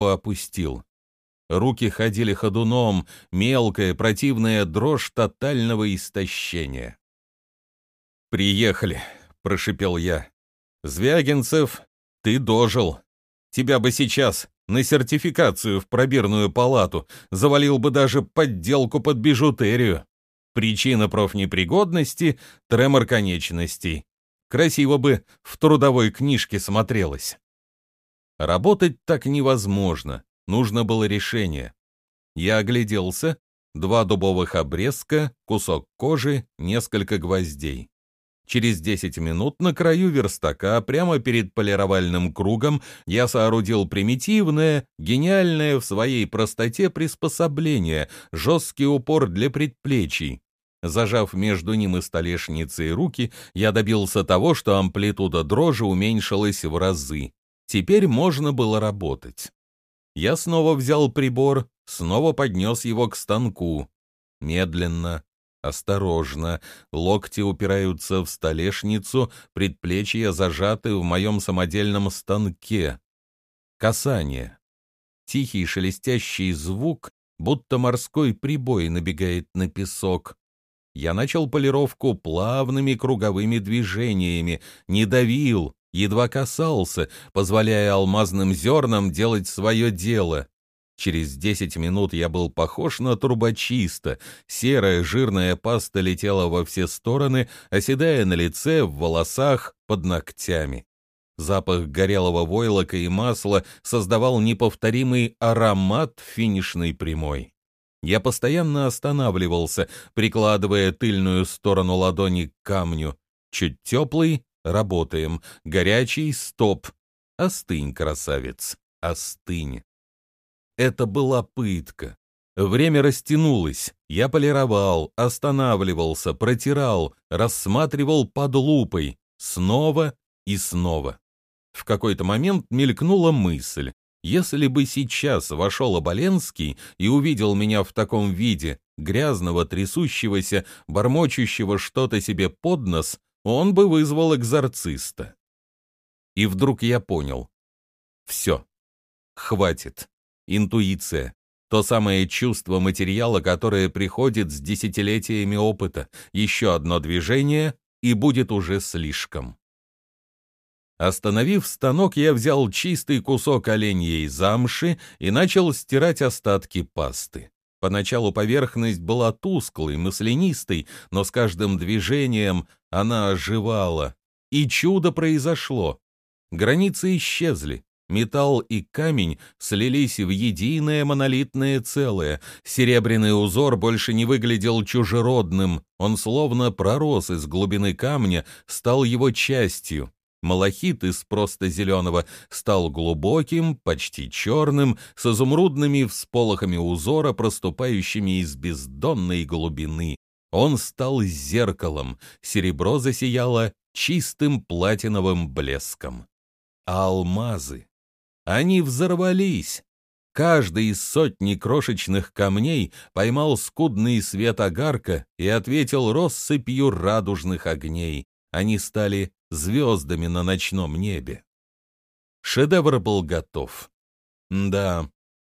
опустил. Руки ходили ходуном, мелкая противная дрожь тотального истощения. «Приехали», — прошипел я. «Звягинцев, ты дожил. Тебя бы сейчас на сертификацию в пробирную палату завалил бы даже подделку под бижутерию. Причина профнепригодности — тремор конечностей. Красиво бы в трудовой книжке смотрелось. Работать так невозможно, нужно было решение. Я огляделся, два дубовых обрезка, кусок кожи, несколько гвоздей. Через 10 минут на краю верстака, прямо перед полировальным кругом, я соорудил примитивное, гениальное в своей простоте приспособление, жесткий упор для предплечий. Зажав между ним и столешницей руки, я добился того, что амплитуда дрожи уменьшилась в разы. Теперь можно было работать. Я снова взял прибор, снова поднес его к станку. Медленно, осторожно, локти упираются в столешницу, предплечья зажаты в моем самодельном станке. Касание. Тихий шелестящий звук, будто морской прибой набегает на песок. Я начал полировку плавными круговыми движениями, не давил, едва касался, позволяя алмазным зернам делать свое дело. Через десять минут я был похож на трубочиста. Серая жирная паста летела во все стороны, оседая на лице, в волосах, под ногтями. Запах горелого войлока и масла создавал неповторимый аромат финишной прямой. Я постоянно останавливался, прикладывая тыльную сторону ладони к камню. Чуть теплый — работаем, горячий — стоп. Остынь, красавец, остынь. Это была пытка. Время растянулось. Я полировал, останавливался, протирал, рассматривал под лупой. Снова и снова. В какой-то момент мелькнула мысль. Если бы сейчас вошел Оболенский и увидел меня в таком виде, грязного, трясущегося, бормочущего что-то себе под нос, он бы вызвал экзорциста. И вдруг я понял. Все. Хватит. Интуиция. То самое чувство материала, которое приходит с десятилетиями опыта. Еще одно движение, и будет уже слишком. Остановив станок, я взял чистый кусок оленьей замши и начал стирать остатки пасты. Поначалу поверхность была тусклой, маслянистой, но с каждым движением она оживала. И чудо произошло. Границы исчезли. Металл и камень слились в единое монолитное целое. Серебряный узор больше не выглядел чужеродным. Он словно пророс из глубины камня, стал его частью. Малахит из просто зеленого стал глубоким, почти черным, с изумрудными всполохами узора, проступающими из бездонной глубины. Он стал зеркалом, серебро засияло чистым платиновым блеском. А алмазы? Они взорвались. Каждый из сотни крошечных камней поймал скудный свет огарка и ответил россыпью радужных огней. Они стали звездами на ночном небе. Шедевр был готов. Да,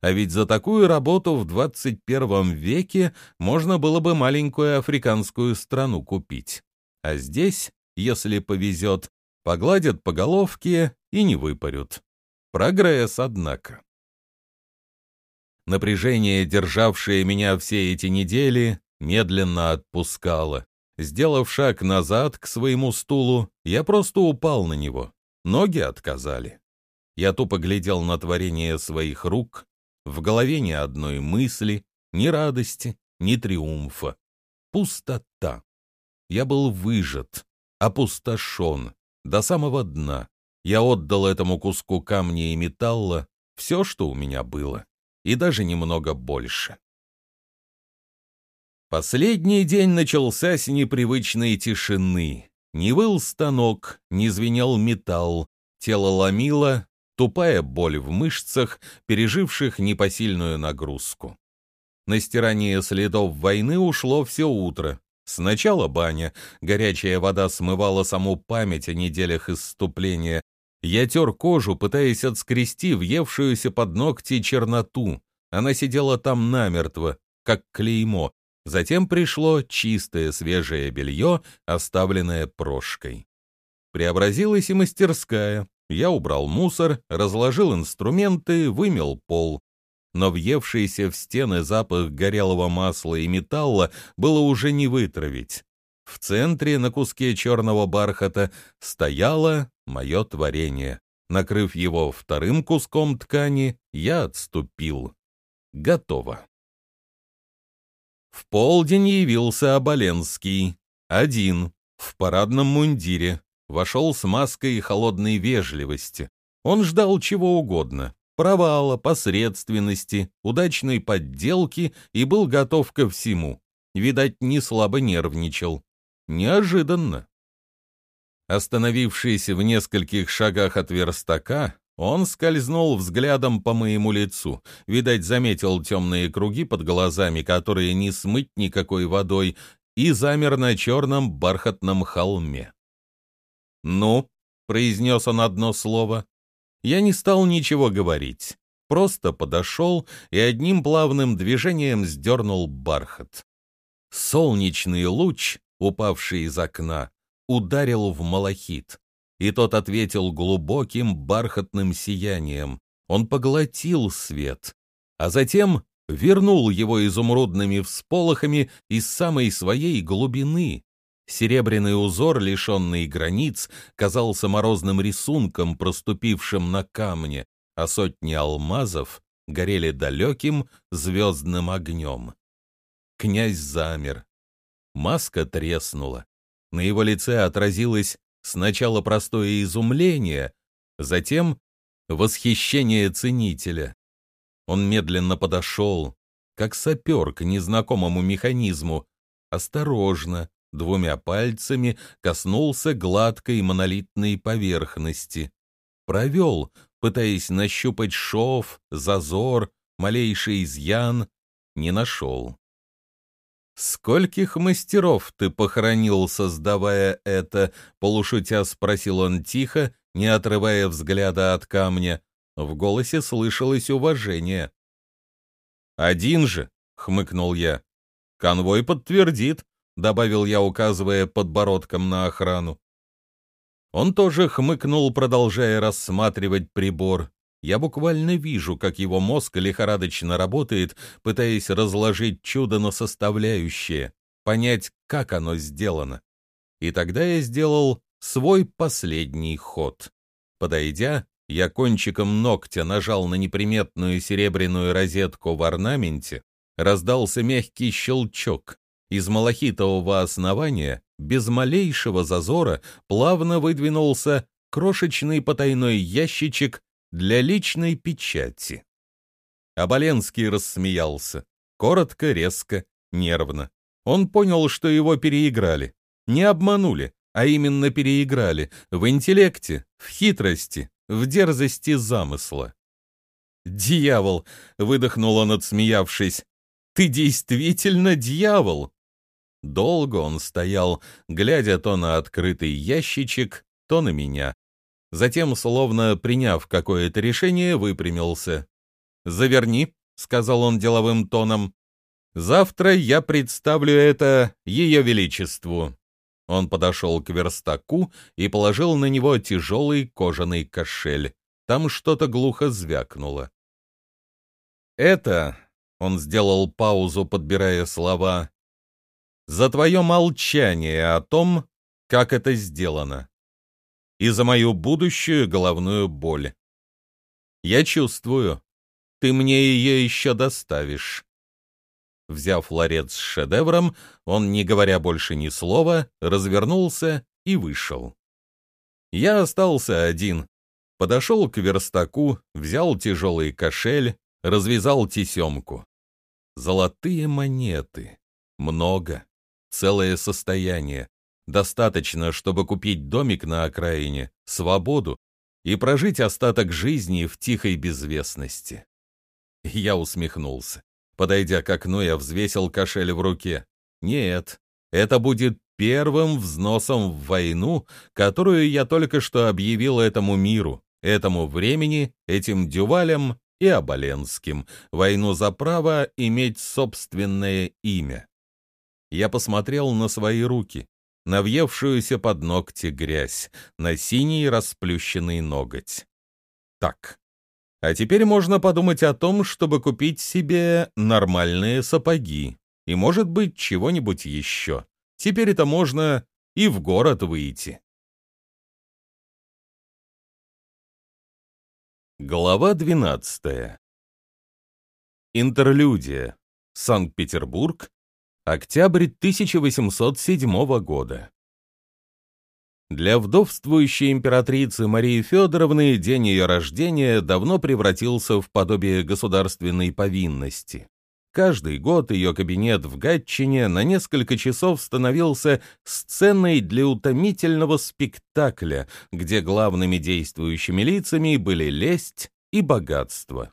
а ведь за такую работу в 21 веке можно было бы маленькую африканскую страну купить. А здесь, если повезет, погладят по головке и не выпарют. Прогресс, однако. Напряжение, державшее меня все эти недели, медленно отпускало. Сделав шаг назад к своему стулу, я просто упал на него. Ноги отказали. Я тупо глядел на творение своих рук, в голове ни одной мысли, ни радости, ни триумфа. Пустота. Я был выжат, опустошен, до самого дна. Я отдал этому куску камня и металла все, что у меня было, и даже немного больше. Последний день начался с непривычной тишины. Не выл станок, не звенел металл, тело ломило, тупая боль в мышцах, переживших непосильную нагрузку. На стирание следов войны ушло все утро. Сначала баня, горячая вода смывала саму память о неделях исступления, Я тер кожу, пытаясь отскрести въевшуюся под ногти черноту. Она сидела там намертво, как клеймо. Затем пришло чистое свежее белье, оставленное прошкой. Преобразилась и мастерская. Я убрал мусор, разложил инструменты, вымел пол. Но въевшийся в стены запах горелого масла и металла было уже не вытравить. В центре на куске черного бархата стояло мое творение. Накрыв его вторым куском ткани, я отступил. Готово. В полдень явился Оболенский. Один, в парадном мундире. Вошел с маской холодной вежливости. Он ждал чего угодно. Провала, посредственности, удачной подделки и был готов ко всему. Видать, не слабо нервничал. Неожиданно. Остановившись в нескольких шагах от верстака, он скользнул взглядом по моему лицу. Видать, заметил темные круги под глазами, которые не смыть никакой водой, и замер на черном бархатном холме. «Ну», — произнес он одно слово, — я не стал ничего говорить, просто подошел и одним плавным движением сдернул бархат. Солнечный луч упавший из окна, ударил в малахит, и тот ответил глубоким бархатным сиянием. Он поглотил свет, а затем вернул его изумрудными всполохами из самой своей глубины. Серебряный узор, лишенный границ, казался морозным рисунком, проступившим на камне, а сотни алмазов горели далеким звездным огнем. Князь замер, Маска треснула. На его лице отразилось сначала простое изумление, затем восхищение ценителя. Он медленно подошел, как сапер к незнакомому механизму, осторожно, двумя пальцами коснулся гладкой монолитной поверхности. Провел, пытаясь нащупать шов, зазор, малейший изъян, не нашел. «Скольких мастеров ты похоронил, создавая это?» — полушутя спросил он тихо, не отрывая взгляда от камня. В голосе слышалось уважение. «Один же», — хмыкнул я. «Конвой подтвердит», — добавил я, указывая подбородком на охрану. Он тоже хмыкнул, продолжая рассматривать прибор. Я буквально вижу, как его мозг лихорадочно работает, пытаясь разложить чудо на составляющие, понять, как оно сделано. И тогда я сделал свой последний ход. Подойдя, я кончиком ногтя нажал на неприметную серебряную розетку в орнаменте, раздался мягкий щелчок. Из малахитового основания, без малейшего зазора, плавно выдвинулся крошечный потайной ящичек для личной печати. Оболенский рассмеялся. Коротко, резко, нервно. Он понял, что его переиграли. Не обманули, а именно переиграли. В интеллекте, в хитрости, в дерзости замысла. «Дьявол!» — выдохнул он, отсмеявшись. «Ты действительно дьявол!» Долго он стоял, глядя то на открытый ящичек, то на меня. Затем, словно приняв какое-то решение, выпрямился. «Заверни», — сказал он деловым тоном. «Завтра я представлю это Ее Величеству». Он подошел к верстаку и положил на него тяжелый кожаный кошель. Там что-то глухо звякнуло. «Это...» — он сделал паузу, подбирая слова. «За твое молчание о том, как это сделано и за мою будущую головную боль. Я чувствую, ты мне ее еще доставишь. Взяв ларец с шедевром, он, не говоря больше ни слова, развернулся и вышел. Я остался один. Подошел к верстаку, взял тяжелый кошель, развязал тесемку. Золотые монеты. Много. Целое состояние. Достаточно, чтобы купить домик на окраине, свободу и прожить остаток жизни в тихой безвестности. Я усмехнулся. Подойдя к окну, я взвесил кошель в руке. Нет, это будет первым взносом в войну, которую я только что объявил этому миру, этому времени, этим дювалям и Оболенским, войну за право иметь собственное имя. Я посмотрел на свои руки, на въевшуюся под ногти грязь, на синий расплющенный ноготь. Так, а теперь можно подумать о том, чтобы купить себе нормальные сапоги и, может быть, чего-нибудь еще. Теперь это можно и в город выйти. Глава 12. Интерлюдия. Санкт-Петербург. Октябрь 1807 года. Для вдовствующей императрицы Марии Федоровны день ее рождения давно превратился в подобие государственной повинности. Каждый год ее кабинет в Гатчине на несколько часов становился сценой для утомительного спектакля, где главными действующими лицами были лесть и богатство.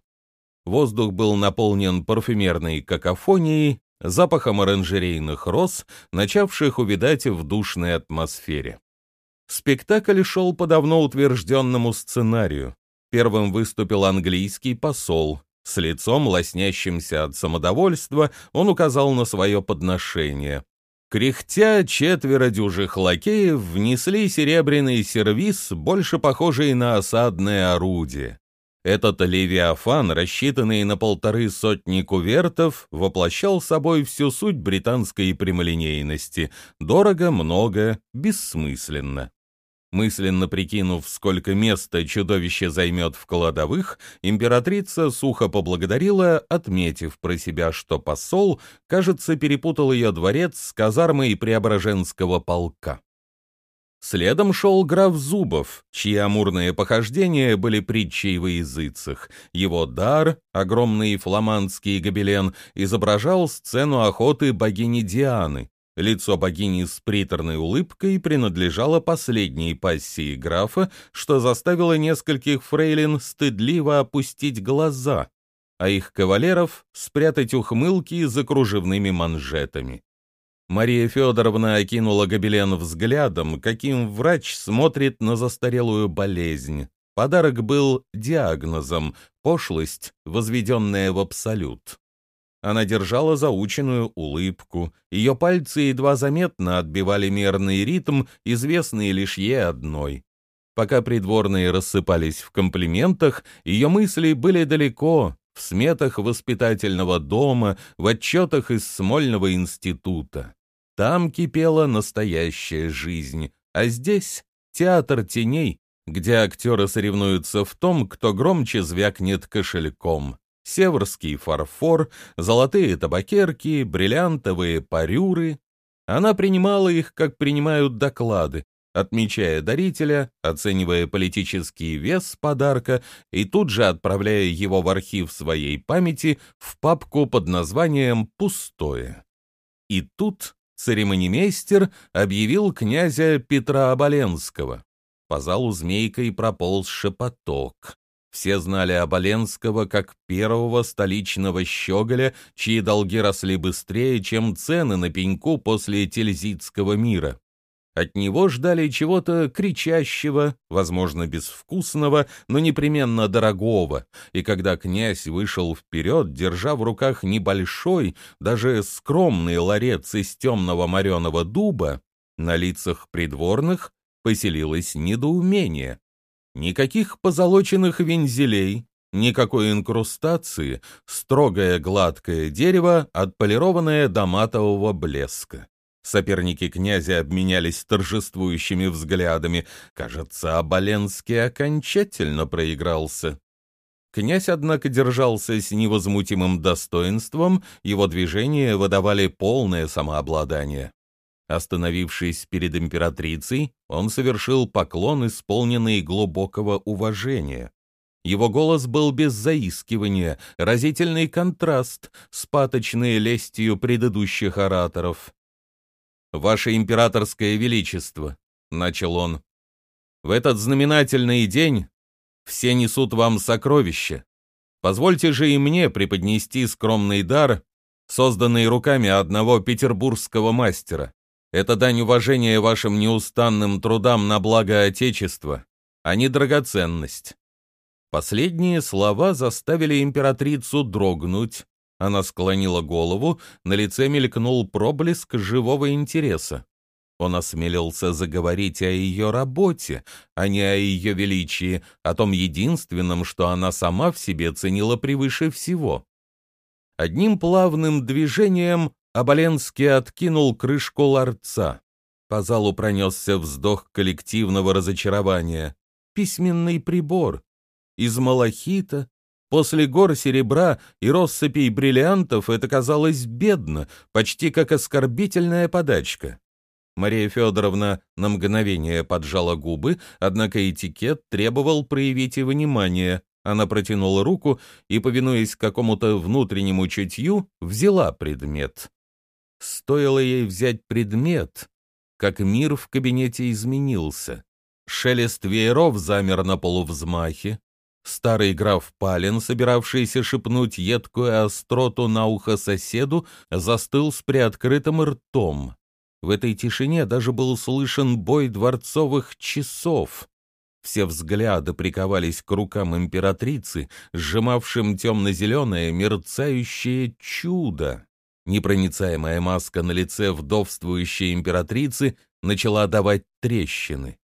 Воздух был наполнен парфюмерной какофонией, запахом оранжерейных роз, начавших увидать в душной атмосфере. Спектакль шел по давно утвержденному сценарию. Первым выступил английский посол, с лицом, лоснящимся от самодовольства, он указал на свое подношение. Кряхтя, четверо дюжих лакеев внесли серебряный сервиз, больше похожий на осадное орудие. Этот левиафан, рассчитанный на полторы сотни кувертов, воплощал собой всю суть британской прямолинейности. Дорого, много, бессмысленно. Мысленно прикинув, сколько места чудовище займет в кладовых, императрица сухо поблагодарила, отметив про себя, что посол, кажется, перепутал ее дворец с казармой Преображенского полка. Следом шел граф Зубов, чьи амурные похождения были притчей во языцах. Его дар, огромный фламандский гобелен, изображал сцену охоты богини Дианы, Лицо богини с приторной улыбкой принадлежало последней пассии графа, что заставило нескольких фрейлин стыдливо опустить глаза, а их кавалеров спрятать ухмылки за кружевными манжетами. Мария Федоровна окинула гобелен взглядом, каким врач смотрит на застарелую болезнь. Подарок был диагнозом, пошлость, возведенная в абсолют. Она держала заученную улыбку. Ее пальцы едва заметно отбивали мерный ритм, известный лишь ей одной. Пока придворные рассыпались в комплиментах, ее мысли были далеко, в сметах воспитательного дома, в отчетах из Смольного института. Там кипела настоящая жизнь, а здесь театр теней, где актеры соревнуются в том, кто громче звякнет кошельком северский фарфор, золотые табакерки, бриллиантовые парюры. Она принимала их, как принимают доклады, отмечая дарителя, оценивая политический вес подарка и тут же отправляя его в архив своей памяти в папку под названием «Пустое». И тут церемонимейстер объявил князя Петра Оболенского. По залу змейкой прополз шепоток. Все знали Оболенского как первого столичного щеголя, чьи долги росли быстрее, чем цены на пеньку после Тильзитского мира. От него ждали чего-то кричащего, возможно, безвкусного, но непременно дорогого, и когда князь вышел вперед, держа в руках небольшой, даже скромный ларец из темного мореного дуба, на лицах придворных поселилось недоумение. Никаких позолоченных вензелей, никакой инкрустации, строгое гладкое дерево, отполированное до матового блеска. Соперники князя обменялись торжествующими взглядами. Кажется, Оболенский окончательно проигрался. Князь, однако, держался с невозмутимым достоинством, его движения выдавали полное самообладание. Остановившись перед императрицей, он совершил поклон, исполненный глубокого уважения. Его голос был без заискивания, разительный контраст с паточной лестью предыдущих ораторов. «Ваше императорское величество», — начал он, — «в этот знаменательный день все несут вам сокровища. Позвольте же и мне преподнести скромный дар, созданный руками одного петербургского мастера. Это дань уважения вашим неустанным трудам на благо Отечества, а не драгоценность». Последние слова заставили императрицу дрогнуть. Она склонила голову, на лице мелькнул проблеск живого интереса. Он осмелился заговорить о ее работе, а не о ее величии, о том единственном, что она сама в себе ценила превыше всего. Одним плавным движением Оболенский откинул крышку ларца. По залу пронесся вздох коллективного разочарования. Письменный прибор из малахита. После гор серебра и россыпей бриллиантов это казалось бедно, почти как оскорбительная подачка. Мария Федоровна на мгновение поджала губы, однако этикет требовал проявить и внимание. Она протянула руку и, повинуясь какому-то внутреннему чутью, взяла предмет. Стоило ей взять предмет, как мир в кабинете изменился. Шелест вееров замер на полувзмахе, Старый граф Палин, собиравшийся шепнуть едкую остроту на ухо соседу, застыл с приоткрытым ртом. В этой тишине даже был слышен бой дворцовых часов. Все взгляды приковались к рукам императрицы, сжимавшим темно-зеленое мерцающее чудо. Непроницаемая маска на лице вдовствующей императрицы начала давать трещины.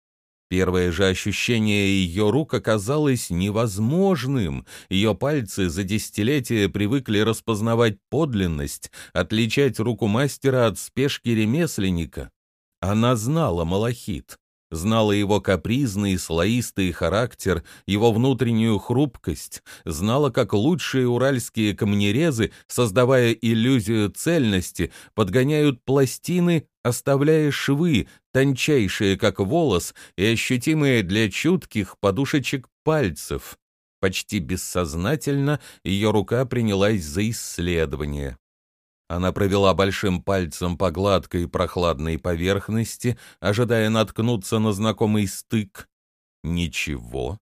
Первое же ощущение ее рук оказалось невозможным. Ее пальцы за десятилетия привыкли распознавать подлинность, отличать руку мастера от спешки ремесленника. Она знала малахит, знала его капризный, слоистый характер, его внутреннюю хрупкость, знала, как лучшие уральские камнерезы, создавая иллюзию цельности, подгоняют пластины, оставляя швы, тончайшие, как волос, и ощутимые для чутких подушечек пальцев. Почти бессознательно ее рука принялась за исследование. Она провела большим пальцем по гладкой прохладной поверхности, ожидая наткнуться на знакомый стык. Ничего.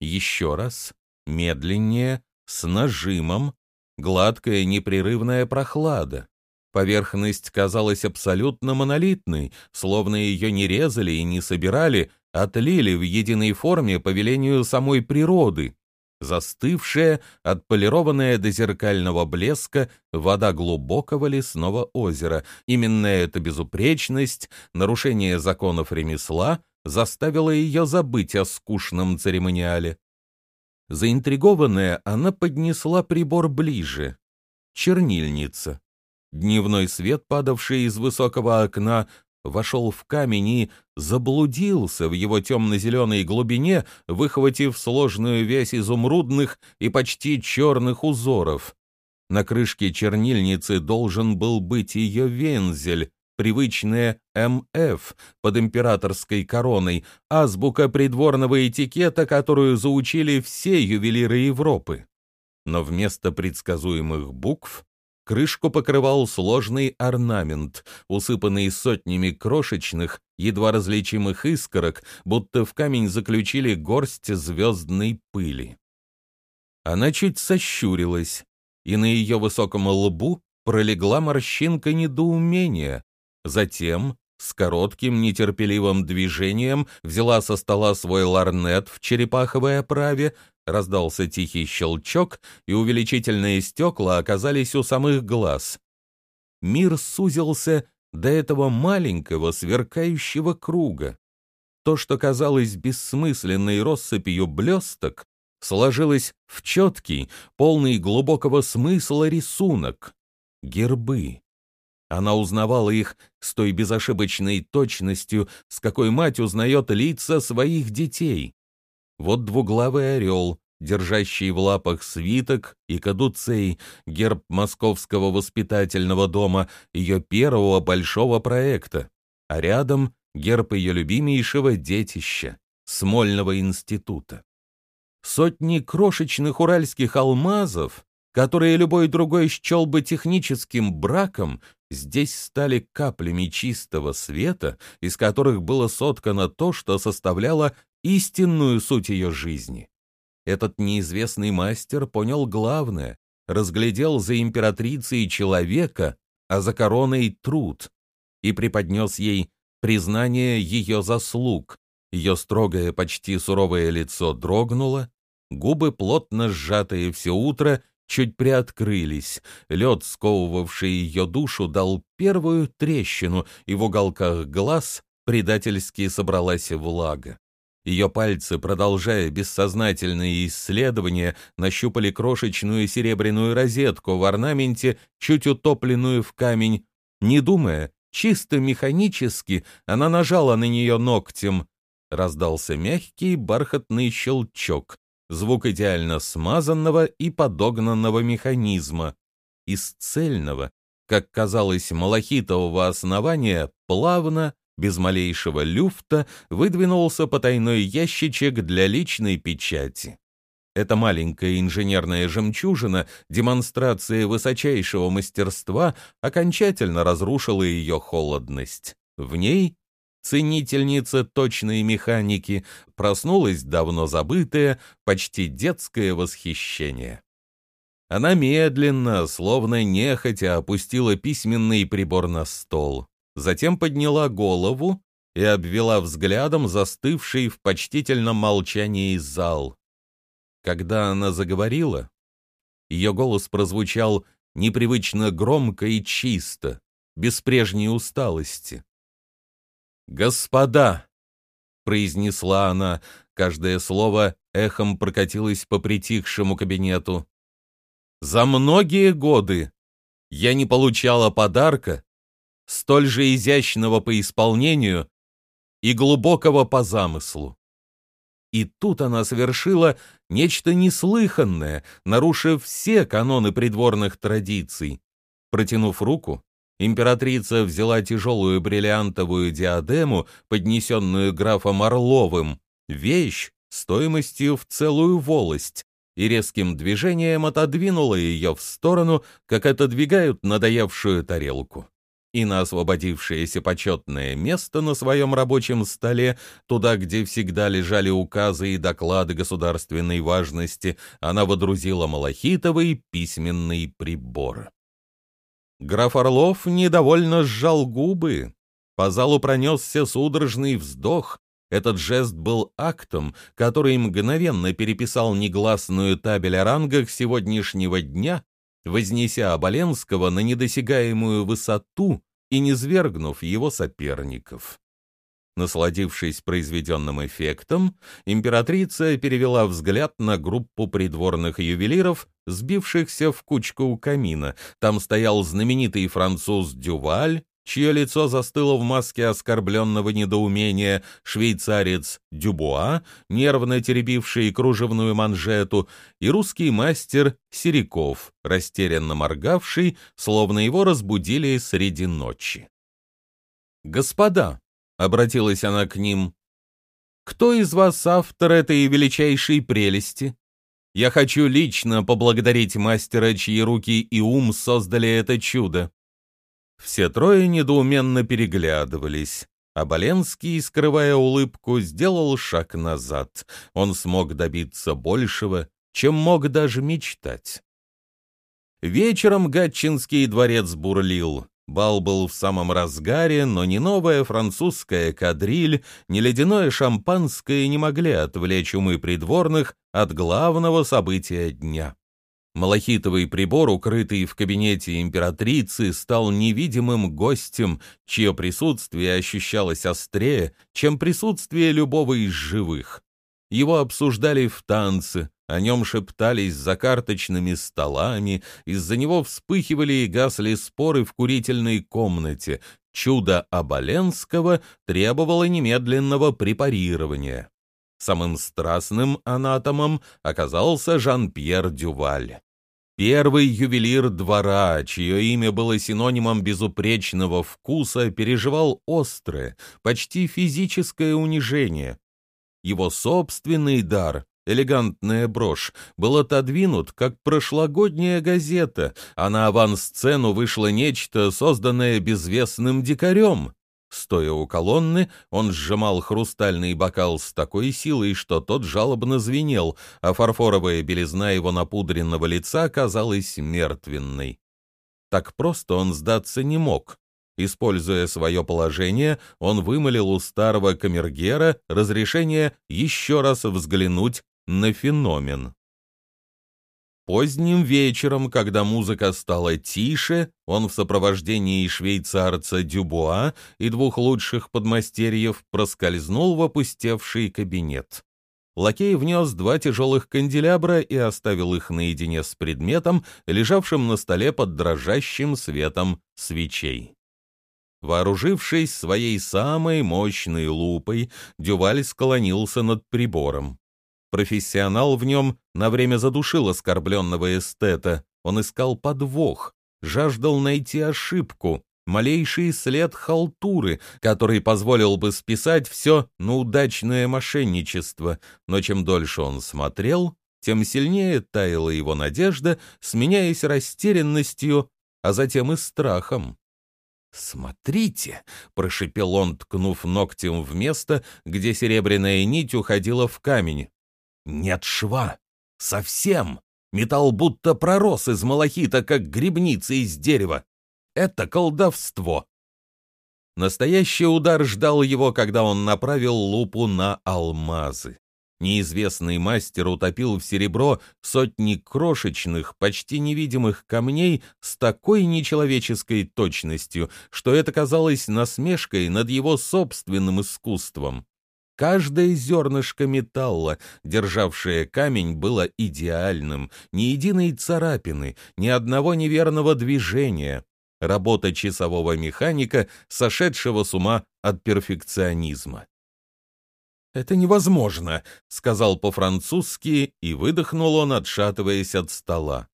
Еще раз. Медленнее, с нажимом. Гладкая непрерывная прохлада. Поверхность казалась абсолютно монолитной, словно ее не резали и не собирали, отлили в единой форме по велению самой природы. Застывшая, отполированная до зеркального блеска вода глубокого лесного озера. Именно эта безупречность, нарушение законов ремесла заставила ее забыть о скучном церемониале. Заинтригованная, она поднесла прибор ближе. Чернильница. Дневной свет, падавший из высокого окна, вошел в камень и заблудился в его темно-зеленой глубине, выхватив сложную вязь изумрудных и почти черных узоров. На крышке чернильницы должен был быть ее вензель, привычная МФ под императорской короной, азбука придворного этикета, которую заучили все ювелиры Европы. Но вместо предсказуемых букв Крышку покрывал сложный орнамент, усыпанный сотнями крошечных, едва различимых искорок, будто в камень заключили горсть звездной пыли. Она чуть сощурилась, и на ее высоком лбу пролегла морщинка недоумения. Затем, с коротким нетерпеливым движением, взяла со стола свой ларнет в черепаховой оправе, Раздался тихий щелчок, и увеличительные стекла оказались у самых глаз. Мир сузился до этого маленького сверкающего круга. То, что казалось бессмысленной россыпью блесток, сложилось в четкий, полный глубокого смысла рисунок — гербы. Она узнавала их с той безошибочной точностью, с какой мать узнает лица своих детей. Вот двуглавый орел, держащий в лапах свиток и кадуцей, герб Московского воспитательного дома, ее первого большого проекта, а рядом герб ее любимейшего детища, Смольного института. Сотни крошечных уральских алмазов, которые любой другой счел бы техническим браком, здесь стали каплями чистого света, из которых было соткано то, что составляло истинную суть ее жизни. Этот неизвестный мастер понял главное, разглядел за императрицей человека, а за короной труд. и преподнес ей признание ее заслуг. Ее строгое, почти суровое лицо дрогнуло, губы, плотно сжатые все утро, чуть приоткрылись. Лед, сковывавший ее душу, дал первую трещину, и в уголках глаз предательски собралась влага. Ее пальцы, продолжая бессознательные исследования, нащупали крошечную серебряную розетку в орнаменте, чуть утопленную в камень. Не думая, чисто механически, она нажала на нее ногтем. Раздался мягкий бархатный щелчок, звук идеально смазанного и подогнанного механизма. Из цельного, как казалось, малахитового основания, плавно, без малейшего люфта выдвинулся потайной ящичек для личной печати. Эта маленькая инженерная жемчужина, демонстрация высочайшего мастерства, окончательно разрушила ее холодность. В ней ценительница точной механики проснулось давно забытое, почти детское восхищение. Она медленно, словно нехотя, опустила письменный прибор на стол затем подняла голову и обвела взглядом застывший в почтительном молчании зал. Когда она заговорила, ее голос прозвучал непривычно громко и чисто, без прежней усталости. «Господа!» — произнесла она, каждое слово эхом прокатилось по притихшему кабинету. «За многие годы я не получала подарка, столь же изящного по исполнению и глубокого по замыслу. И тут она совершила нечто неслыханное, нарушив все каноны придворных традиций. Протянув руку, императрица взяла тяжелую бриллиантовую диадему, поднесенную графом Орловым, вещь стоимостью в целую волость, и резким движением отодвинула ее в сторону, как отодвигают надоевшую тарелку и на освободившееся почетное место на своем рабочем столе, туда, где всегда лежали указы и доклады государственной важности, она водрузила малахитовый письменный прибор. Граф Орлов недовольно сжал губы. По залу пронесся судорожный вздох. Этот жест был актом, который мгновенно переписал негласную табель о рангах сегодняшнего дня, вознеся Оболенского на недосягаемую высоту и низвергнув его соперников. Насладившись произведенным эффектом, императрица перевела взгляд на группу придворных ювелиров, сбившихся в кучку у камина. Там стоял знаменитый француз Дюваль, чье лицо застыло в маске оскорбленного недоумения, швейцарец Дюбуа, нервно теребивший кружевную манжету, и русский мастер Сериков, растерянно моргавший, словно его разбудили среди ночи. «Господа», — обратилась она к ним, — «кто из вас автор этой величайшей прелести?» Я хочу лично поблагодарить мастера, чьи руки и ум создали это чудо. Все трое недоуменно переглядывались. А Боленский, скрывая улыбку, сделал шаг назад. Он смог добиться большего, чем мог даже мечтать. Вечером Гатчинский дворец бурлил. Бал был в самом разгаре, но ни новая французская кадриль, ни ледяное шампанское не могли отвлечь умы придворных от главного события дня. Малахитовый прибор, укрытый в кабинете императрицы, стал невидимым гостем, чье присутствие ощущалось острее, чем присутствие любого из живых. Его обсуждали в танце, о нем шептались за карточными столами, из-за него вспыхивали и гасли споры в курительной комнате. Чудо Оболенского требовало немедленного препарирования. Самым страстным анатомом оказался Жан-Пьер Дюваль. Первый ювелир двора, чье имя было синонимом безупречного вкуса, переживал острое, почти физическое унижение. Его собственный дар, элегантная брошь, был отодвинут, как прошлогодняя газета, а на авансцену вышло нечто, созданное безвестным дикарем, Стоя у колонны, он сжимал хрустальный бокал с такой силой, что тот жалобно звенел, а фарфоровая белизна его напудренного лица казалась мертвенной. Так просто он сдаться не мог. Используя свое положение, он вымолил у старого камергера разрешение еще раз взглянуть на феномен. Поздним вечером, когда музыка стала тише, он в сопровождении швейцарца Дюбуа и двух лучших подмастерьев проскользнул в опустевший кабинет. Лакей внес два тяжелых канделябра и оставил их наедине с предметом, лежавшим на столе под дрожащим светом свечей. Вооружившись своей самой мощной лупой, Дюваль склонился над прибором. Профессионал в нем на время задушил оскорбленного эстета. Он искал подвох, жаждал найти ошибку, малейший след халтуры, который позволил бы списать все на удачное мошенничество. Но чем дольше он смотрел, тем сильнее таяла его надежда, сменяясь растерянностью, а затем и страхом. «Смотрите!» — прошипел он, ткнув ногтем в место, где серебряная нить уходила в камень. Нет шва. Совсем. Металл будто пророс из малахита, как грибница из дерева. Это колдовство. Настоящий удар ждал его, когда он направил лупу на алмазы. Неизвестный мастер утопил в серебро сотни крошечных, почти невидимых камней с такой нечеловеческой точностью, что это казалось насмешкой над его собственным искусством. Каждое зернышко металла, державшее камень, было идеальным, ни единой царапины, ни одного неверного движения. Работа часового механика, сошедшего с ума от перфекционизма. «Это невозможно», — сказал по-французски, и выдохнул он, отшатываясь от стола.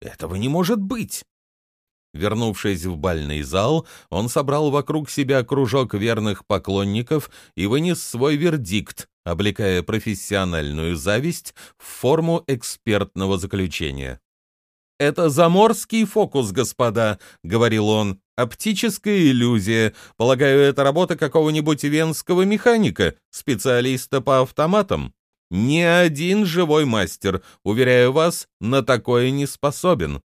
«Этого не может быть!» Вернувшись в бальный зал, он собрал вокруг себя кружок верных поклонников и вынес свой вердикт, облекая профессиональную зависть в форму экспертного заключения. «Это заморский фокус, господа», — говорил он, — «оптическая иллюзия. Полагаю, это работа какого-нибудь венского механика, специалиста по автоматам. Ни один живой мастер, уверяю вас, на такое не способен.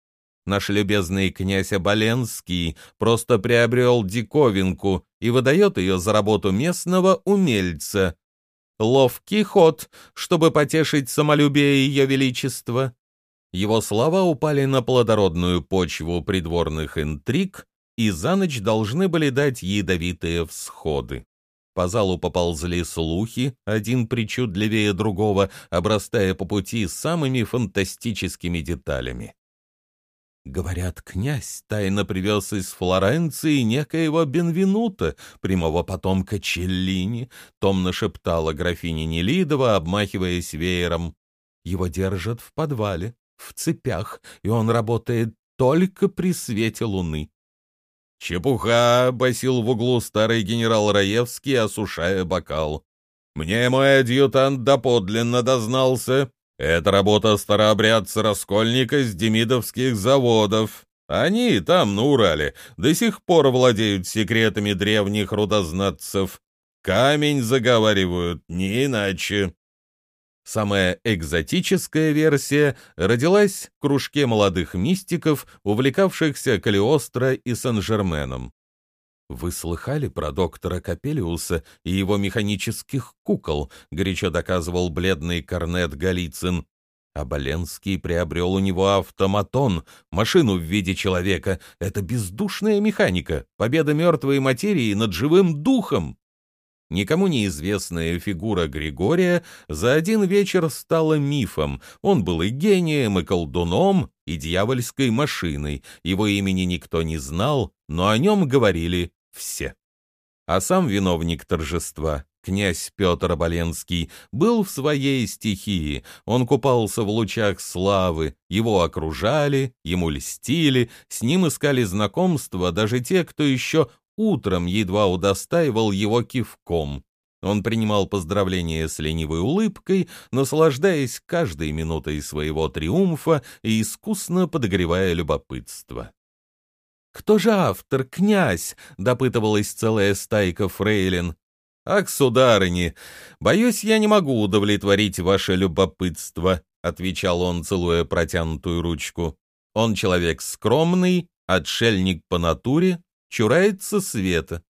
Наш любезный князь Оболенский просто приобрел диковинку и выдает ее за работу местного умельца. Ловкий ход, чтобы потешить самолюбие ее величества. Его слова упали на плодородную почву придворных интриг и за ночь должны были дать ядовитые всходы. По залу поползли слухи, один причудливее другого, обрастая по пути самыми фантастическими деталями. Говорят, князь тайно привез из Флоренции некоего Бенвенута, прямого потомка Челлини, томно шептала графиня Нелидова, обмахиваясь веером. Его держат в подвале, в цепях, и он работает только при свете луны. «Чепуха!» — басил в углу старый генерал Раевский, осушая бокал. «Мне мой адъютант доподлинно дознался. Это работа старообрядца-раскольника с демидовских заводов. Они там, на Урале, до сих пор владеют секретами древних рудознатцев. Камень заговаривают, не иначе. Самая экзотическая версия родилась в кружке молодых мистиков, увлекавшихся Калиостро и Сен-Жерменом. «Вы слыхали про доктора Капелиуса и его механических кукол?» — горячо доказывал бледный корнет Голицын. А Боленский приобрел у него автоматон, машину в виде человека. Это бездушная механика, победа мертвой материи над живым духом. Никому неизвестная фигура Григория за один вечер стала мифом. Он был и гением, и колдуном, и дьявольской машиной. Его имени никто не знал, но о нем говорили все. А сам виновник торжества, князь Петр Оболенский, был в своей стихии. Он купался в лучах славы, его окружали, ему льстили, с ним искали знакомства даже те, кто еще утром едва удостаивал его кивком. Он принимал поздравления с ленивой улыбкой, наслаждаясь каждой минутой своего триумфа и искусно подогревая любопытство. «Кто же автор, князь?» — допытывалась целая стайка фрейлин. «Ах, сударыни, боюсь, я не могу удовлетворить ваше любопытство», — отвечал он, целуя протянутую ручку. «Он человек скромный, отшельник по натуре, чурается света.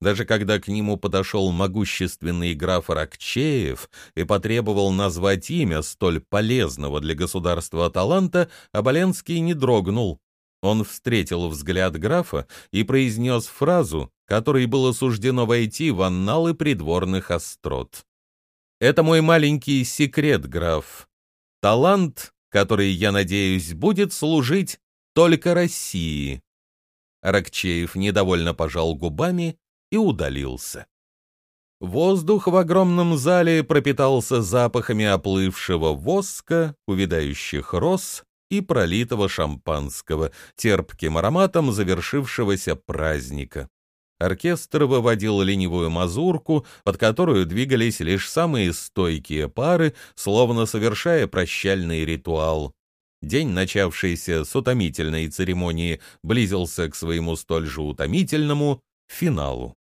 Даже когда к нему подошел могущественный граф Аракчеев и потребовал назвать имя столь полезного для государства таланта, Оболенский не дрогнул. Он встретил взгляд графа и произнес фразу, которой было суждено войти в анналы придворных острот. «Это мой маленький секрет, граф. Талант, который, я надеюсь, будет служить только России». Аракчеев недовольно пожал губами и удалился. Воздух в огромном зале пропитался запахами оплывшего воска, увядающих роз и пролитого шампанского, терпким ароматом завершившегося праздника. Оркестр выводил ленивую мазурку, под которую двигались лишь самые стойкие пары, словно совершая прощальный ритуал. День, начавшийся с утомительной церемонии, близился к своему столь же утомительному финалу.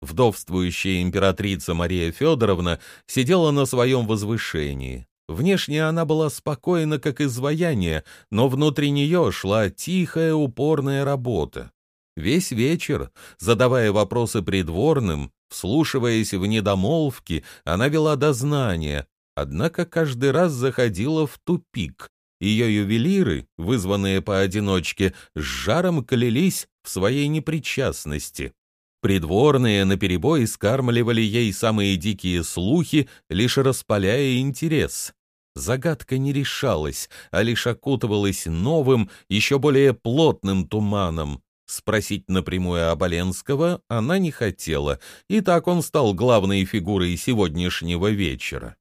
Вдовствующая императрица Мария Федоровна сидела на своем возвышении. Внешне она была спокойна, как изваяние, но внутри нее шла тихая, упорная работа. Весь вечер, задавая вопросы придворным, вслушиваясь в недомолвки, она вела дознание, однако каждый раз заходила в тупик. Ее ювелиры, вызванные поодиночке, с жаром клялись в своей непричастности. Придворные наперебой скармливали ей самые дикие слухи, лишь распаляя интерес. Загадка не решалась, а лишь окутывалась новым, еще более плотным туманом. Спросить напрямую Оболенского она не хотела, и так он стал главной фигурой сегодняшнего вечера.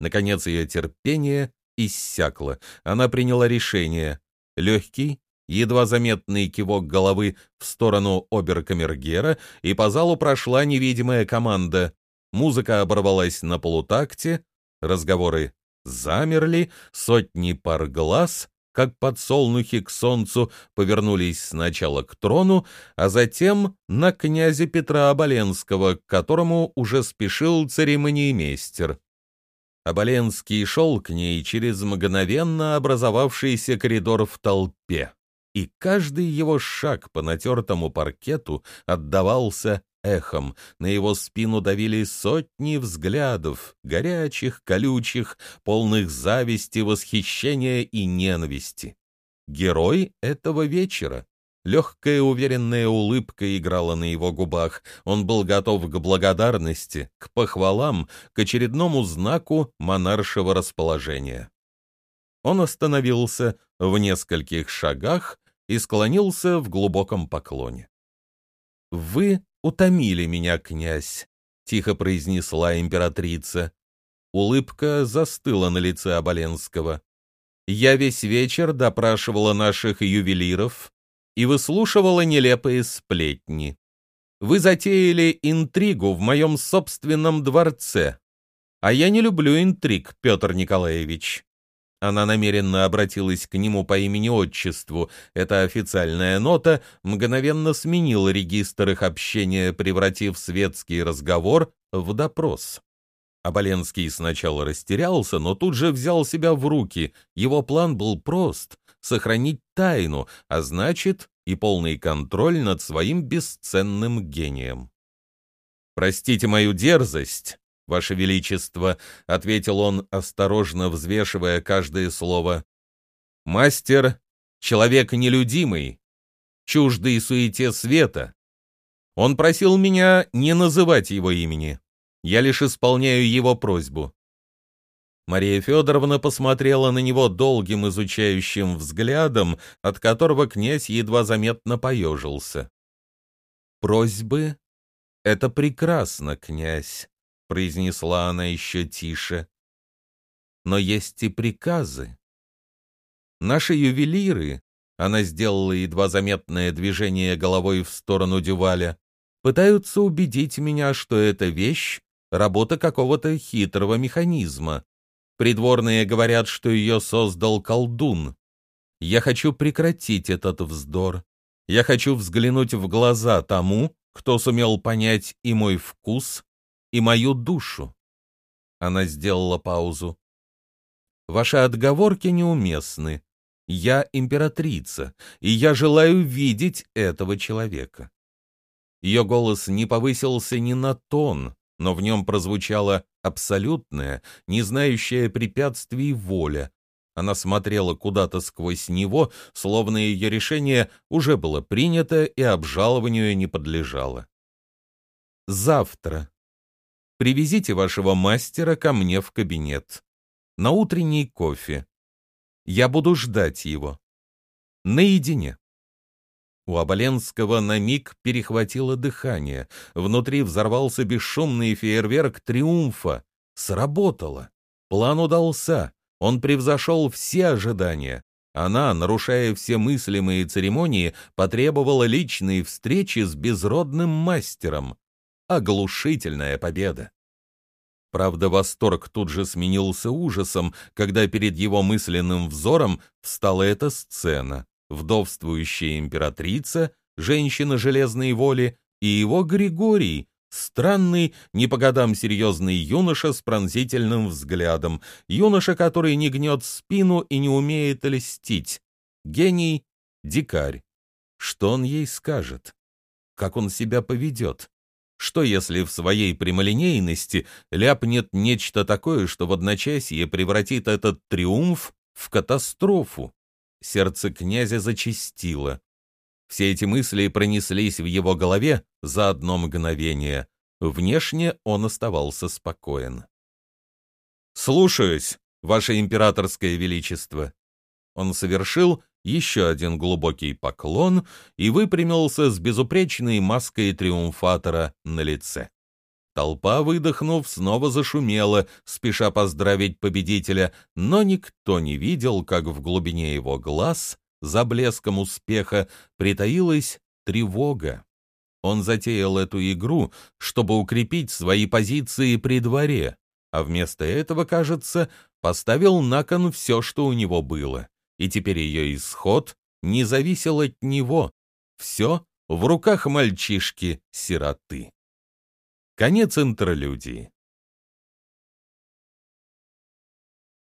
Наконец ее терпение иссякло. Она приняла решение. Легкий, едва заметный кивок головы в сторону оберкамергера, и по залу прошла невидимая команда. Музыка оборвалась на полутакте, разговоры замерли, сотни пар глаз, как подсолнухи к солнцу, повернулись сначала к трону, а затем на князя Петра Оболенского, к которому уже спешил церемониймейстер. Оболенский шел к ней через мгновенно образовавшийся коридор в толпе и каждый его шаг по натертому паркету отдавался эхом. На его спину давили сотни взглядов, горячих, колючих, полных зависти, восхищения и ненависти. Герой этого вечера. Легкая уверенная улыбка играла на его губах. Он был готов к благодарности, к похвалам, к очередному знаку монаршего расположения. Он остановился в нескольких шагах и склонился в глубоком поклоне. «Вы утомили меня, князь», — тихо произнесла императрица. Улыбка застыла на лице Оболенского. «Я весь вечер допрашивала наших ювелиров и выслушивала нелепые сплетни. Вы затеяли интригу в моем собственном дворце, а я не люблю интриг, Петр Николаевич. Она намеренно обратилась к нему по имени-отчеству. Эта официальная нота мгновенно сменила регистр их общения, превратив светский разговор в допрос. Оболенский сначала растерялся, но тут же взял себя в руки. Его план был прост — сохранить тайну, а значит и полный контроль над своим бесценным гением. «Простите мою дерзость», Ваше Величество», — ответил он, осторожно взвешивая каждое слово. «Мастер — человек нелюдимый, чуждый суете света. Он просил меня не называть его имени. Я лишь исполняю его просьбу». Мария Федоровна посмотрела на него долгим изучающим взглядом, от которого князь едва заметно поежился. «Просьбы — это прекрасно, князь», — произнесла она еще тише. «Но есть и приказы. Наши ювелиры, — она сделала едва заметное движение головой в сторону Дюваля, — пытаются убедить меня, что эта вещь — работа какого-то хитрого механизма. Придворные говорят, что ее создал колдун. Я хочу прекратить этот вздор. Я хочу взглянуть в глаза тому, кто сумел понять и мой вкус, и мою душу. Она сделала паузу. Ваши отговорки неуместны. Я императрица, и я желаю видеть этого человека. Ее голос не повысился ни на тон, но в нем прозвучала абсолютная, не знающая препятствий воля. Она смотрела куда-то сквозь него, словно ее решение уже было принято и обжалованию не подлежало. «Завтра привезите вашего мастера ко мне в кабинет. На утренний кофе. Я буду ждать его. Наедине». У Оболенского на миг перехватило дыхание. Внутри взорвался бесшумный фейерверк триумфа. Сработало. План удался. Он превзошел все ожидания. Она, нарушая все мыслимые церемонии, потребовала личной встречи с безродным мастером. Оглушительная победа. Правда, восторг тут же сменился ужасом, когда перед его мысленным взором встала эта сцена вдовствующая императрица, женщина железной воли, и его Григорий, странный, не по годам серьезный юноша с пронзительным взглядом, юноша, который не гнет спину и не умеет льстить, гений, дикарь. Что он ей скажет? Как он себя поведет? Что, если в своей прямолинейности ляпнет нечто такое, что в одночасье превратит этот триумф в катастрофу? Сердце князя зачастило. Все эти мысли пронеслись в его голове за одно мгновение. Внешне он оставался спокоен. «Слушаюсь, ваше императорское величество!» Он совершил еще один глубокий поклон и выпрямился с безупречной маской триумфатора на лице. Толпа, выдохнув, снова зашумела, спеша поздравить победителя, но никто не видел, как в глубине его глаз, за блеском успеха, притаилась тревога. Он затеял эту игру, чтобы укрепить свои позиции при дворе, а вместо этого, кажется, поставил на кон все, что у него было. И теперь ее исход не зависел от него. Все в руках мальчишки-сироты. Конец интерлюдии.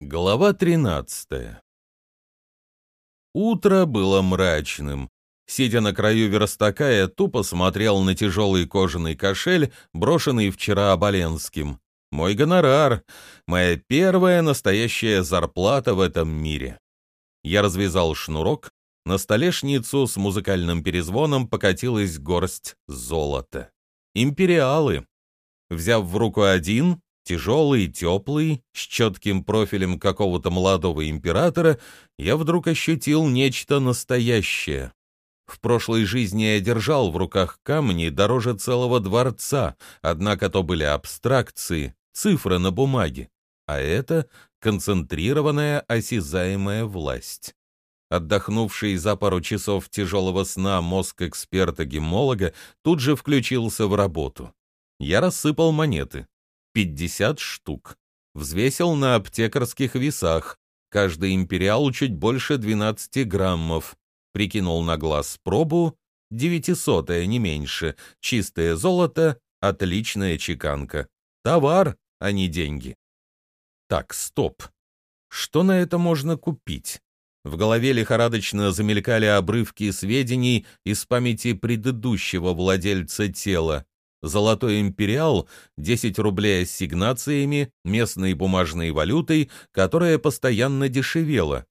Глава 13. Утро было мрачным. Сидя на краю верстака, я тупо смотрел на тяжелый кожаный кошель, брошенный вчера Оболенским. Мой гонорар, моя первая настоящая зарплата в этом мире. Я развязал шнурок, на столешницу с музыкальным перезвоном покатилась горсть золота. Империалы, Взяв в руку один, тяжелый, теплый, с четким профилем какого-то молодого императора, я вдруг ощутил нечто настоящее. В прошлой жизни я держал в руках камни дороже целого дворца, однако то были абстракции, цифры на бумаге, а это концентрированная осязаемая власть. Отдохнувший за пару часов тяжелого сна мозг эксперта-гемолога тут же включился в работу. Я рассыпал монеты. 50 штук. Взвесил на аптекарских весах. Каждый империал чуть больше 12 граммов. Прикинул на глаз пробу. Девятисотая, не меньше. Чистое золото, отличная чеканка. Товар, а не деньги. Так, стоп. Что на это можно купить? В голове лихорадочно замелькали обрывки сведений из памяти предыдущего владельца тела. Золотой империал — 10 рублей ассигнациями, местной бумажной валютой, которая постоянно дешевела.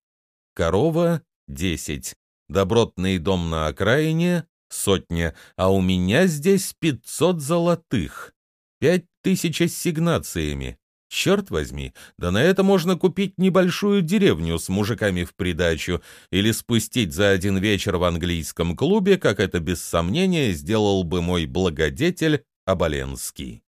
Корова — 10. Добротный дом на окраине — сотня, а у меня здесь 500 золотых. 5000 ассигнациями. Черт возьми, да на это можно купить небольшую деревню с мужиками в придачу или спустить за один вечер в английском клубе, как это без сомнения сделал бы мой благодетель Оболенский.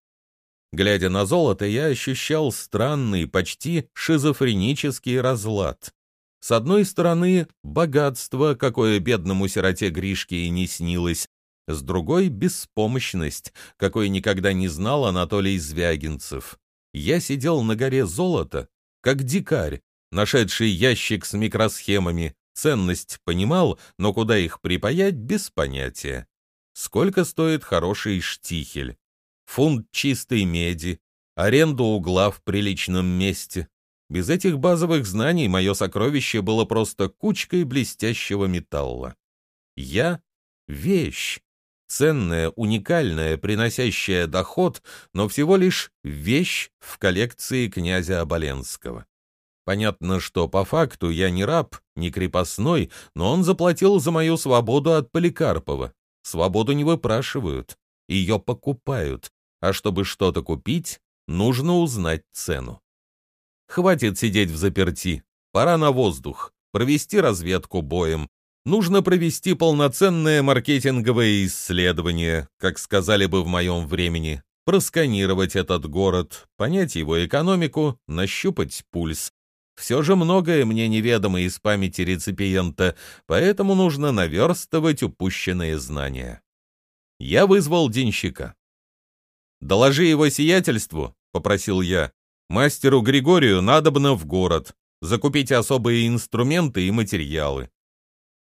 Глядя на золото, я ощущал странный, почти шизофренический разлад. С одной стороны, богатство, какое бедному сироте Гришке и не снилось, с другой — беспомощность, какой никогда не знал Анатолий Звягинцев. Я сидел на горе золота, как дикарь, нашедший ящик с микросхемами. Ценность понимал, но куда их припаять — без понятия. Сколько стоит хороший штихель? Фунт чистой меди, аренду угла в приличном месте. Без этих базовых знаний мое сокровище было просто кучкой блестящего металла. Я — вещь, ценная, уникальная, приносящая доход, но всего лишь вещь в коллекции князя Оболенского. Понятно, что по факту я не раб, не крепостной, но он заплатил за мою свободу от Поликарпова. Свободу не выпрашивают, ее покупают, а чтобы что-то купить, нужно узнать цену. Хватит сидеть в заперти, пора на воздух, провести разведку боем. Нужно провести полноценное маркетинговое исследование, как сказали бы в моем времени, просканировать этот город, понять его экономику, нащупать пульс. Все же многое мне неведомо из памяти реципиента, поэтому нужно наверстывать упущенные знания. Я вызвал денщика. «Доложи его сиятельству», — попросил я. «Мастеру Григорию надобно в город, закупить особые инструменты и материалы».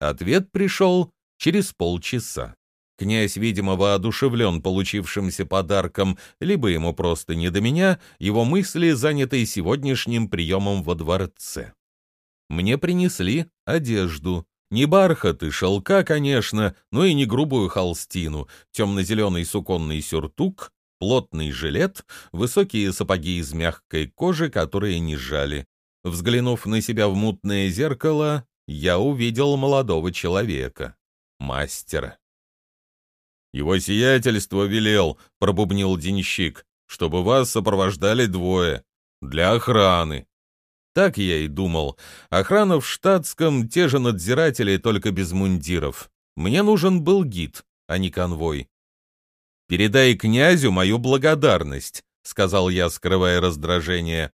Ответ пришел через полчаса. Князь, видимо, воодушевлен получившимся подарком, либо ему просто не до меня, его мысли заняты сегодняшним приемом во дворце. Мне принесли одежду. Не бархат и шелка, конечно, но и не грубую холстину, темно-зеленый суконный сюртук, плотный жилет, высокие сапоги из мягкой кожи, которые не жали. Взглянув на себя в мутное зеркало, я увидел молодого человека, мастера. «Его сиятельство велел», — пробубнил денщик, «чтобы вас сопровождали двое. Для охраны». Так я и думал. Охрана в штатском, те же надзиратели, только без мундиров. Мне нужен был гид, а не конвой. «Передай князю мою благодарность», — сказал я, скрывая раздражение.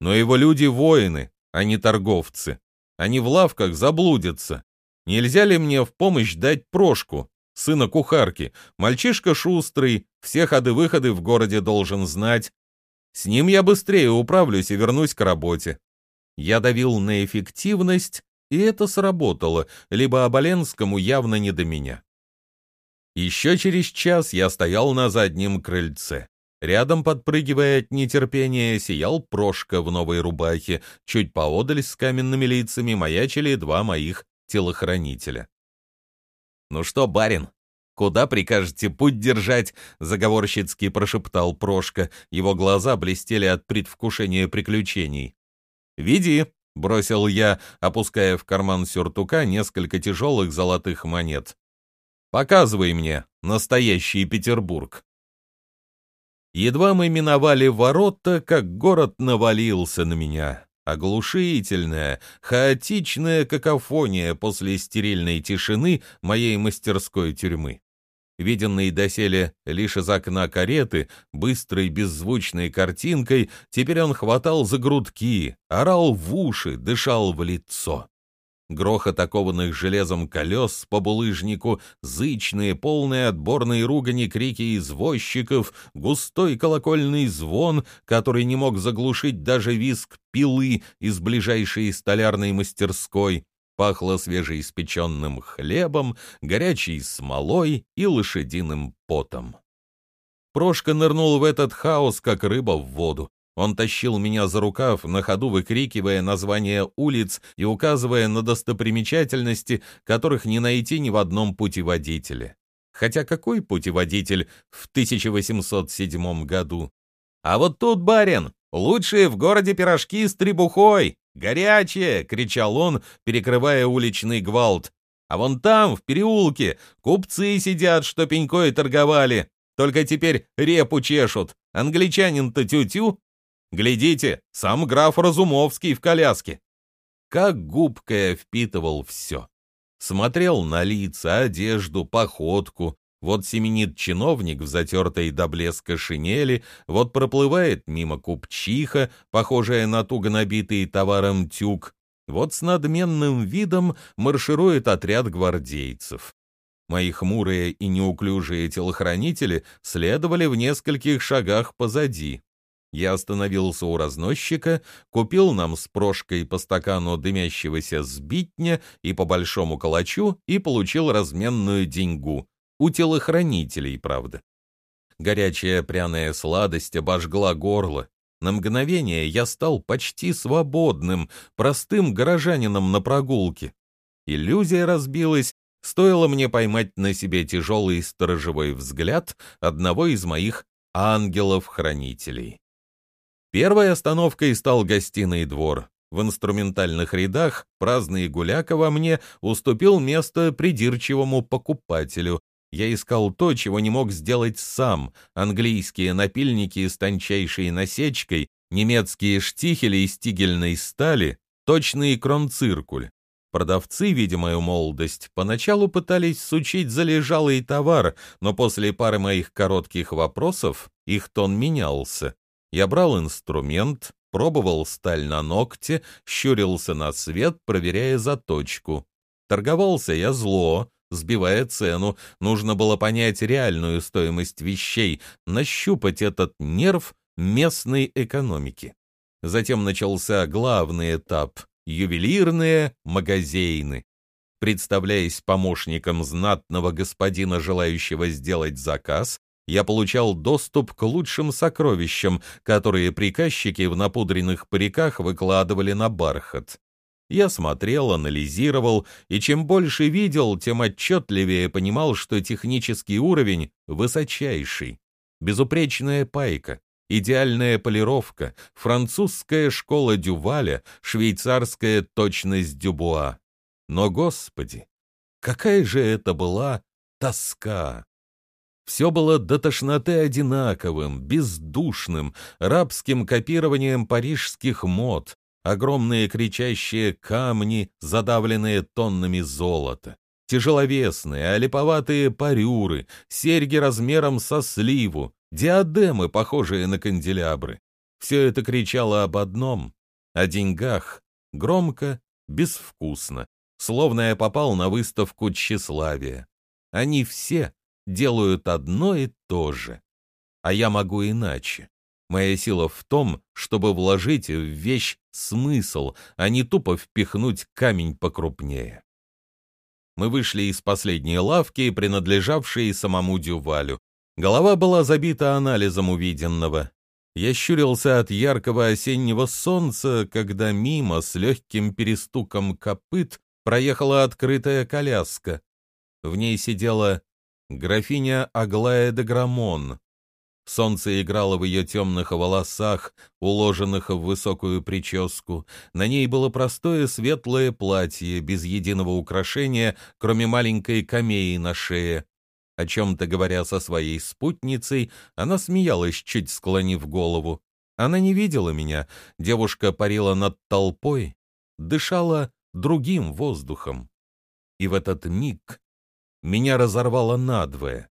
«Но его люди воины, а не торговцы. Они в лавках заблудятся. Нельзя ли мне в помощь дать прошку? сына кухарки. Мальчишка шустрый, все ходы-выходы в городе должен знать. С ним я быстрее управлюсь и вернусь к работе. Я давил на эффективность, и это сработало, либо Оболенскому явно не до меня. Еще через час я стоял на заднем крыльце. Рядом, подпрыгивая от нетерпения, сиял Прошка в новой рубахе. Чуть поодаль с каменными лицами маячили два моих телохранителя. «Ну что, барин, куда прикажете путь держать?» — заговорщицки прошептал Прошка. Его глаза блестели от предвкушения приключений. «Веди», — бросил я, опуская в карман сюртука несколько тяжелых золотых монет. «Показывай мне настоящий Петербург». Едва мы миновали ворота, как город навалился на меня. Оглушительная, хаотичная какофония после стерильной тишины моей мастерской тюрьмы. Виденный доселе лишь из окна кареты, быстрой беззвучной картинкой, теперь он хватал за грудки, орал в уши, дышал в лицо грохот окованных железом колес по булыжнику, зычные, полные отборные ругани крики извозчиков, густой колокольный звон, который не мог заглушить даже виск пилы из ближайшей столярной мастерской, пахло свежеиспеченным хлебом, горячей смолой и лошадиным потом. Прошка нырнул в этот хаос, как рыба в воду. Он тащил меня за рукав, на ходу выкрикивая названия улиц и указывая на достопримечательности, которых не найти ни в одном путеводителе. Хотя какой путеводитель в 1807 году? «А вот тут, барин, лучшие в городе пирожки с требухой! Горячие!» — кричал он, перекрывая уличный гвалт. «А вон там, в переулке, купцы сидят, что пенькой торговали. Только теперь репу чешут. Англичанин-то тю-тю, Глядите, сам граф Разумовский в коляске. Как губкой впитывал все. Смотрел на лица, одежду, походку. Вот семенит чиновник в затертой до блеска шинели, вот проплывает мимо купчиха, похожая на туго набитый товаром тюк, вот с надменным видом марширует отряд гвардейцев. Мои хмурые и неуклюжие телохранители следовали в нескольких шагах позади. Я остановился у разносчика, купил нам с прошкой по стакану дымящегося сбитня и по большому калачу и получил разменную деньгу. У телохранителей, правда. Горячая пряная сладость обожгла горло. На мгновение я стал почти свободным, простым горожанином на прогулке. Иллюзия разбилась, стоило мне поймать на себе тяжелый сторожевой взгляд одного из моих ангелов-хранителей. Первой остановкой стал гостиный двор. В инструментальных рядах праздный гуляка во мне уступил место придирчивому покупателю. Я искал то, чего не мог сделать сам. Английские напильники с тончайшей насечкой, немецкие штихели из тигельной стали, точный кронциркуль. Продавцы, видя мою молодость, поначалу пытались сучить залежалый товар, но после пары моих коротких вопросов их тон менялся. Я брал инструмент, пробовал сталь на ногте, щурился на свет, проверяя заточку. Торговался я зло, сбивая цену. Нужно было понять реальную стоимость вещей, нащупать этот нерв местной экономики. Затем начался главный этап — ювелирные магазины. Представляясь помощником знатного господина, желающего сделать заказ, я получал доступ к лучшим сокровищам, которые приказчики в напудренных париках выкладывали на бархат. Я смотрел, анализировал, и чем больше видел, тем отчетливее понимал, что технический уровень высочайший. Безупречная пайка, идеальная полировка, французская школа Дюваля, швейцарская точность Дюбуа. Но, господи, какая же это была тоска! Все было до тошноты одинаковым, бездушным, рабским копированием парижских мод, огромные кричащие камни, задавленные тоннами золота, тяжеловесные, олиповатые парюры, серьги размером со сливу, диадемы, похожие на канделябры. Все это кричало об одном — о деньгах, громко, безвкусно, словно я попал на выставку тщеславия. Они все делают одно и то же. А я могу иначе. Моя сила в том, чтобы вложить в вещь смысл, а не тупо впихнуть камень покрупнее. Мы вышли из последней лавки, принадлежавшей самому Дювалю. Голова была забита анализом увиденного. Я щурился от яркого осеннего солнца, когда мимо с легким перестуком копыт проехала открытая коляска. В ней сидела графиня Аглая де Грамон. Солнце играло в ее темных волосах, уложенных в высокую прическу. На ней было простое светлое платье, без единого украшения, кроме маленькой камеи на шее. О чем-то говоря со своей спутницей, она смеялась, чуть склонив голову. Она не видела меня, девушка парила над толпой, дышала другим воздухом. И в этот миг меня разорвало надвое.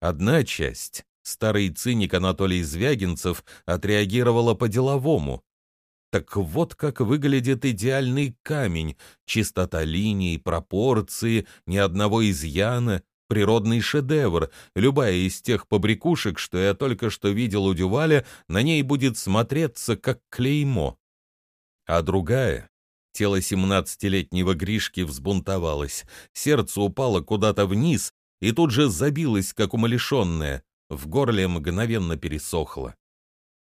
Одна часть, старый циник Анатолий Звягинцев, отреагировала по-деловому. Так вот как выглядит идеальный камень, чистота линий, пропорции, ни одного изъяна, природный шедевр. Любая из тех побрякушек, что я только что видел у Дюваля, на ней будет смотреться как клеймо. А другая, Тело семнадцатилетнего Гришки взбунтовалось, сердце упало куда-то вниз и тут же забилось, как умалишенное, в горле мгновенно пересохло.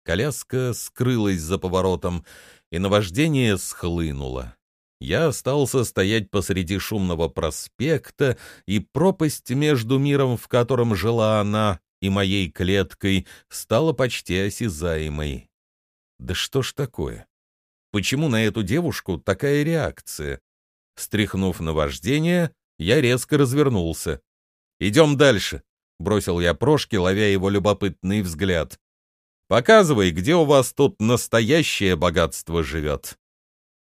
Коляска скрылась за поворотом, и наваждение схлынуло. Я остался стоять посреди шумного проспекта, и пропасть между миром, в котором жила она, и моей клеткой стала почти осязаемой. Да что ж такое? Почему на эту девушку такая реакция? Стряхнув на вождение, я резко развернулся. «Идем дальше», — бросил я Прошке, ловя его любопытный взгляд. «Показывай, где у вас тут настоящее богатство живет».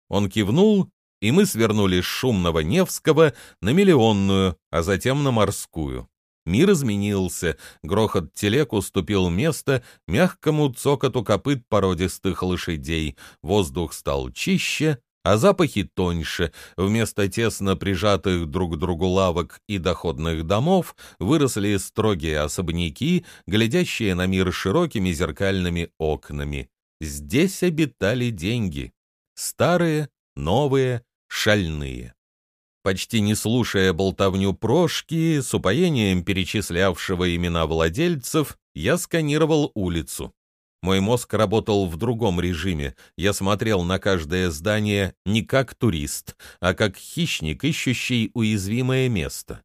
Он кивнул, и мы свернули с шумного Невского на Миллионную, а затем на Морскую. Мир изменился, грохот телег уступил место мягкому цокоту копыт породистых лошадей, воздух стал чище, а запахи тоньше. Вместо тесно прижатых друг к другу лавок и доходных домов выросли строгие особняки, глядящие на мир широкими зеркальными окнами. Здесь обитали деньги. Старые, новые, шальные. Почти не слушая болтовню Прошки, с упоением перечислявшего имена владельцев, я сканировал улицу. Мой мозг работал в другом режиме. Я смотрел на каждое здание не как турист, а как хищник, ищущий уязвимое место.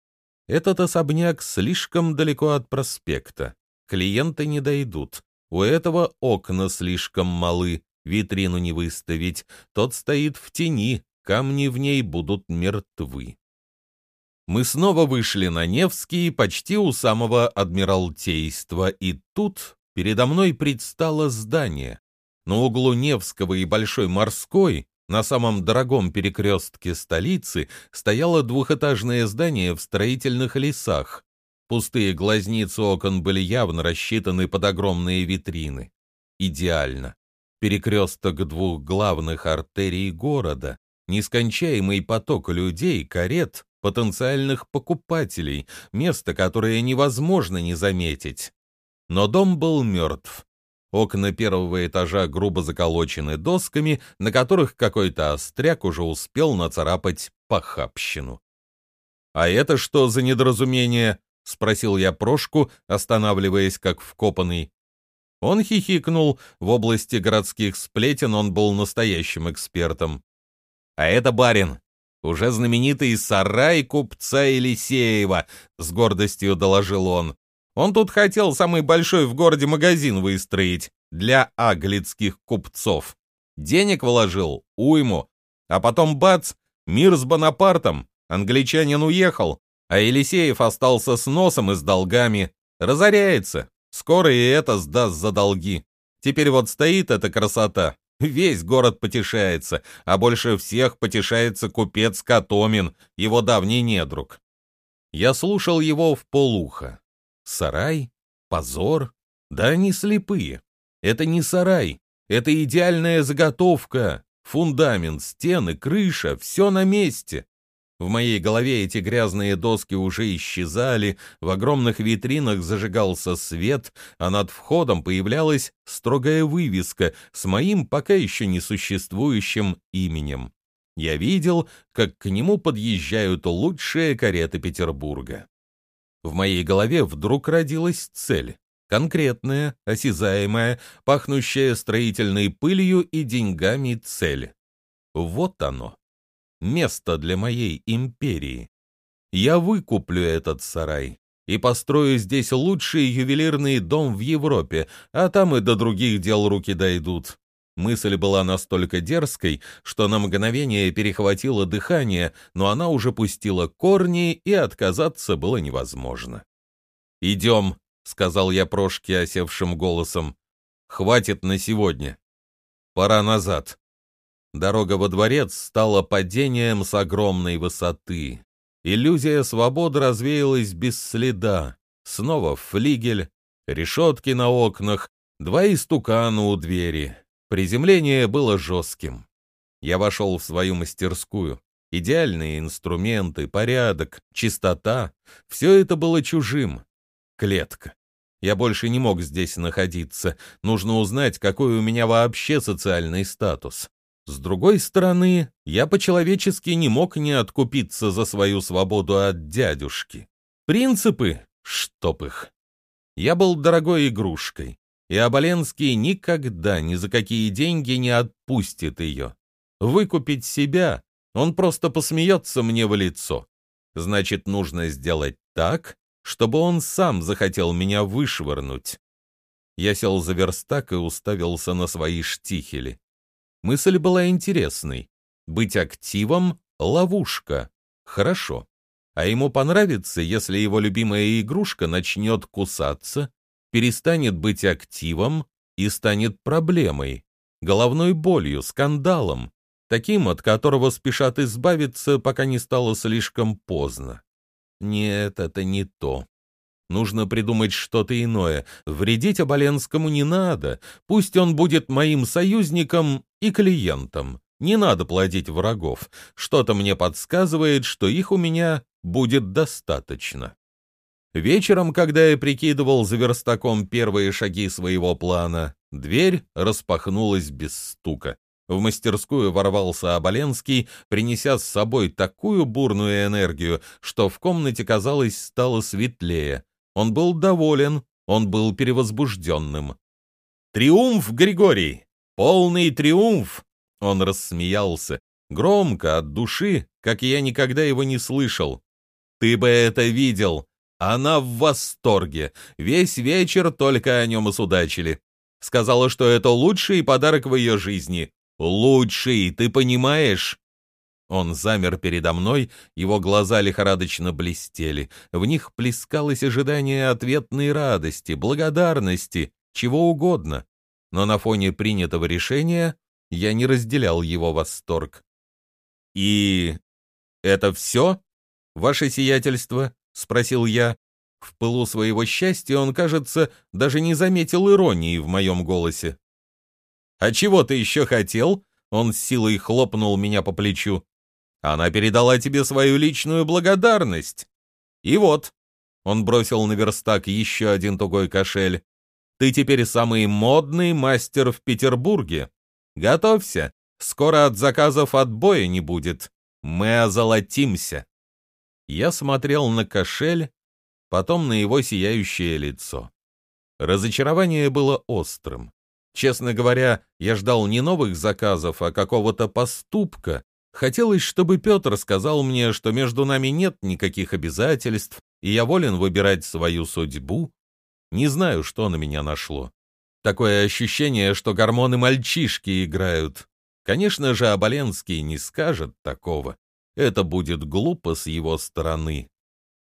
Этот особняк слишком далеко от проспекта. Клиенты не дойдут. У этого окна слишком малы, витрину не выставить. Тот стоит в тени, камни в ней будут мертвы. Мы снова вышли на Невский, почти у самого Адмиралтейства, и тут передо мной предстало здание. На углу Невского и Большой Морской, на самом дорогом перекрестке столицы, стояло двухэтажное здание в строительных лесах. Пустые глазницы окон были явно рассчитаны под огромные витрины. Идеально. Перекресток двух главных артерий города, нескончаемый поток людей, карет, потенциальных покупателей, место, которое невозможно не заметить. Но дом был мертв. Окна первого этажа грубо заколочены досками, на которых какой-то остряк уже успел нацарапать похабщину. «А это что за недоразумение?» — спросил я Прошку, останавливаясь как вкопанный. Он хихикнул, в области городских сплетен он был настоящим экспертом. «А это барин, уже знаменитый сарай купца Елисеева», — с гордостью доложил он. Он тут хотел самый большой в городе магазин выстроить для аглицких купцов. Денег вложил, уйму. А потом бац, мир с Бонапартом, англичанин уехал, а Елисеев остался с носом и с долгами. Разоряется, скоро и это сдаст за долги. Теперь вот стоит эта красота, весь город потешается, а больше всех потешается купец Катомин, его давний недруг. Я слушал его в полуха. Сарай? Позор? Да они слепые. Это не сарай, это идеальная заготовка. Фундамент, стены, крыша, все на месте. В моей голове эти грязные доски уже исчезали, в огромных витринах зажигался свет, а над входом появлялась строгая вывеска с моим пока еще не существующим именем. Я видел, как к нему подъезжают лучшие кареты Петербурга. В моей голове вдруг родилась цель. Конкретная, осязаемая, пахнущая строительной пылью и деньгами цель. Вот оно. Место для моей империи. Я выкуплю этот сарай и построю здесь лучший ювелирный дом в Европе, а там и до других дел руки дойдут. Мысль была настолько дерзкой, что на мгновение перехватило дыхание, но она уже пустила корни, и отказаться было невозможно. «Идем», — сказал я Прошке осевшим голосом. «Хватит на сегодня. Пора назад». Дорога во дворец стала падением с огромной высоты. Иллюзия свободы развеялась без следа. Снова флигель, решетки на окнах, два истукана у двери. Приземление было жестким. Я вошел в свою мастерскую. Идеальные инструменты, порядок, чистота — все это было чужим. Клетка. Я больше не мог здесь находиться. Нужно узнать, какой у меня вообще социальный статус. С другой стороны, я по-человечески не мог не откупиться за свою свободу от дядюшки. Принципы? Чтоб их. Я был дорогой игрушкой и Оболенский никогда ни за какие деньги не отпустит ее. Выкупить себя он просто посмеется мне в лицо. Значит, нужно сделать так, чтобы он сам захотел меня вышвырнуть. Я сел за верстак и уставился на свои штихели. Мысль была интересной. Быть активом — ловушка. Хорошо. А ему понравится, если его любимая игрушка начнет кусаться перестанет быть активом и станет проблемой, головной болью, скандалом, таким, от которого спешат избавиться, пока не стало слишком поздно. Нет, это не то. Нужно придумать что-то иное. Вредить Оболенскому не надо. Пусть он будет моим союзником и клиентом. Не надо плодить врагов. Что-то мне подсказывает, что их у меня будет достаточно. Вечером, когда я прикидывал за верстаком первые шаги своего плана, дверь распахнулась без стука. В мастерскую ворвался Оболенский, принеся с собой такую бурную энергию, что в комнате, казалось, стало светлее. Он был доволен, он был перевозбужденным. Триумф, Григорий! Полный триумф!» Он рассмеялся, громко, от души, как я никогда его не слышал. «Ты бы это видел! Она в восторге! Весь вечер только о нем и судачили. Сказала, что это лучший подарок в ее жизни. Лучший, ты понимаешь?» Он замер передо мной, его глаза лихорадочно блестели. В них плескалось ожидание ответной радости, благодарности, чего угодно. Но на фоне принятого решения я не разделял его восторг. «И это все, ваше сиятельство?» — спросил я. В пылу своего счастья он, кажется, даже не заметил иронии в моем голосе. «А чего ты еще хотел?» Он с силой хлопнул меня по плечу. «Она передала тебе свою личную благодарность. И вот...» Он бросил на верстак еще один тугой кошель. «Ты теперь самый модный мастер в Петербурге. Готовься, скоро от заказов отбоя не будет. Мы озолотимся». Я смотрел на кошель, потом на его сияющее лицо. Разочарование было острым. Честно говоря, я ждал не новых заказов, а какого-то поступка. Хотелось, чтобы Петр сказал мне, что между нами нет никаких обязательств, и я волен выбирать свою судьбу. Не знаю, что на меня нашло. Такое ощущение, что гормоны мальчишки играют. Конечно же, Оболенский не скажет такого. Это будет глупо с его стороны.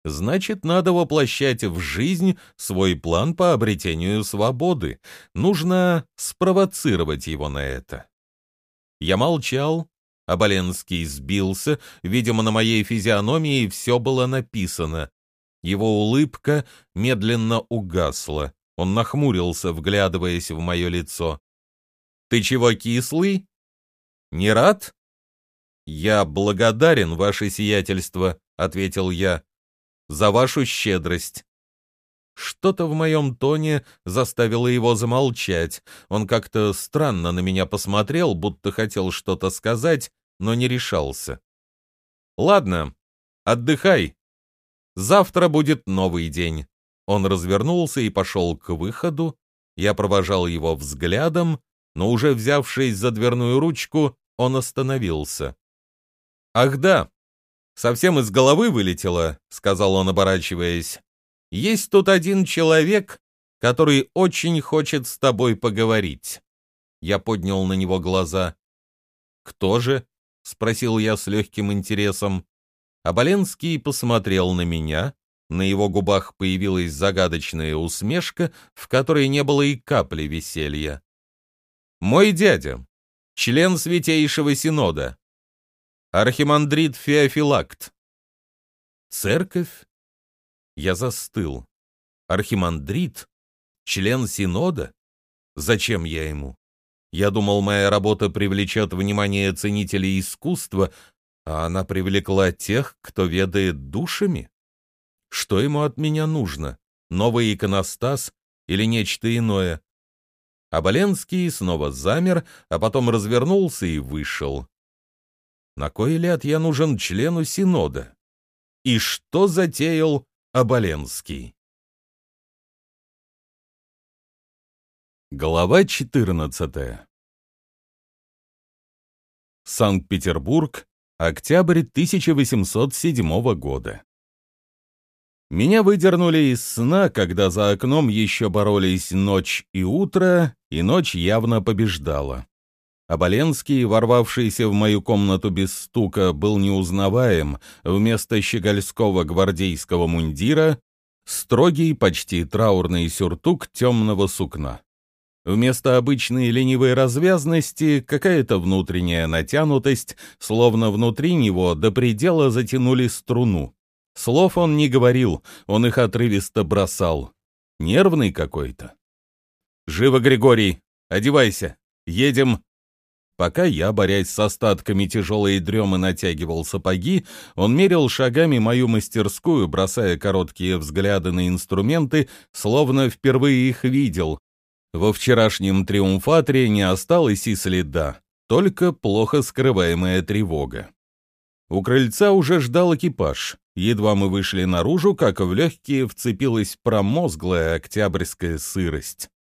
Значит, надо воплощать в жизнь свой план по обретению свободы. Нужно спровоцировать его на это. Я молчал, а Боленский сбился, видимо, на моей физиономии все было написано. Его улыбка медленно угасла. Он нахмурился, вглядываясь в мое лицо. «Ты чего кислый? Не рад?» «Я благодарен, ваше сиятельство», — ответил я за вашу щедрость». Что-то в моем тоне заставило его замолчать. Он как-то странно на меня посмотрел, будто хотел что-то сказать, но не решался. «Ладно, отдыхай. Завтра будет новый день». Он развернулся и пошел к выходу. Я провожал его взглядом, но уже взявшись за дверную ручку, он остановился. «Ах да, совсем из головы вылетело», — сказал он, оборачиваясь. «Есть тут один человек, который очень хочет с тобой поговорить». Я поднял на него глаза. «Кто же?» — спросил я с легким интересом. Оболенский посмотрел на меня. На его губах появилась загадочная усмешка, в которой не было и капли веселья. «Мой дядя, член Святейшего Синода, Архимандрит Феофилакт. Церковь? Я застыл. Архимандрит? Член Синода? Зачем я ему? Я думал, моя работа привлечет внимание ценителей искусства, а она привлекла тех, кто ведает душами? Что ему от меня нужно? Новый иконостас или нечто иное? Оболенский снова замер, а потом развернулся и вышел. На кой ляд я нужен члену Синода? И что затеял Оболенский? Глава 14 Санкт-Петербург, октябрь 1807 года. Меня выдернули из сна, когда за окном еще боролись ночь и утро, и ночь явно побеждала. Оболенский, ворвавшийся в мою комнату без стука, был неузнаваем. Вместо щегольского гвардейского мундира — строгий, почти траурный сюртук темного сукна. Вместо обычной ленивой развязности какая-то внутренняя натянутость, словно внутри него до предела затянули струну. Слов он не говорил, он их отрывисто бросал. Нервный какой-то. «Живо, Григорий! Одевайся! Едем!» Пока я, борясь с остатками тяжелой дремы, натягивал сапоги, он мерил шагами мою мастерскую, бросая короткие взгляды на инструменты, словно впервые их видел. Во вчерашнем триумфаторе не осталось и следа, только плохо скрываемая тревога. У крыльца уже ждал экипаж. Едва мы вышли наружу, как в легкие вцепилась промозглая октябрьская сырость.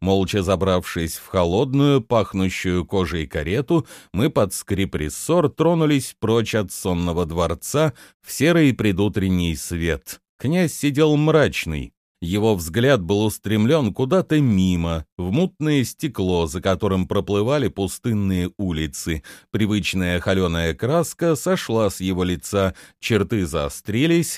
Молча забравшись в холодную, пахнущую кожей карету, мы под скрип рессор тронулись прочь от сонного дворца в серый предутренний свет. Князь сидел мрачный. Его взгляд был устремлен куда-то мимо, в мутное стекло, за которым проплывали пустынные улицы. Привычная холеная краска сошла с его лица, черты заострились,